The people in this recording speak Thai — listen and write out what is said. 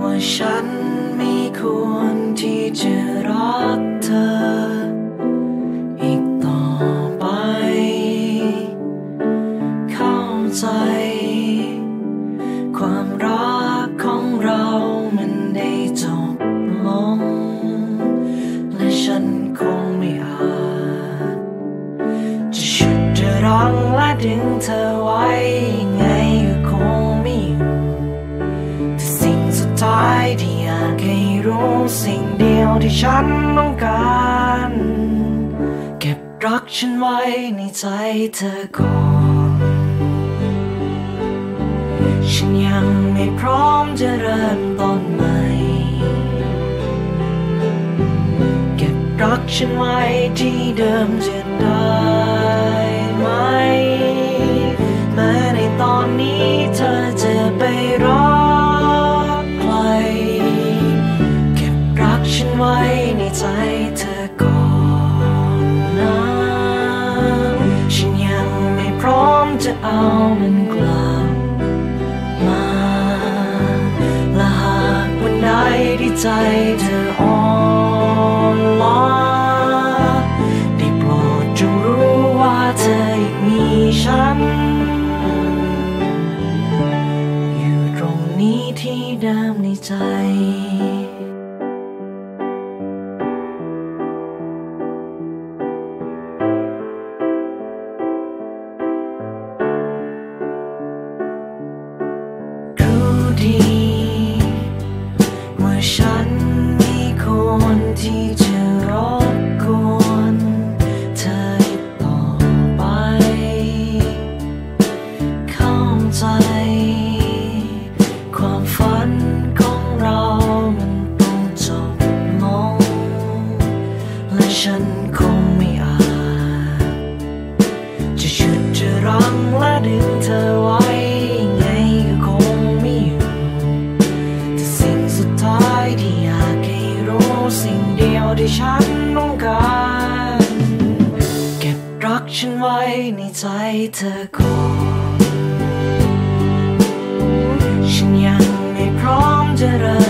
ว่าฉันไม่ควรที่จะรักเธอ ที่ฉันต้องการ เก็บรักฉันไว้ในใจเธอก่อน ฉันยังไม่พร้อมจะเริ่มต้นใหม่ เก็บรักฉันไว้ที่เดิมจะได้ เอามันกลับมาและหากวันใดที่ใจเธออ่อนล้าได้โปรดจงรู้ว่าเธอยังมีฉัน อยู่ตรงนี้ที่เดิมในใจ รู้ดีว่าฉันมีคนที่จะรบกวนเธออีกต่อไป เข้าใจ เดียวที่ฉันต้องการ เก็บรักฉันไว้ในใจเธอก่อนฉันยังไม่พร้อมจะเริ่ม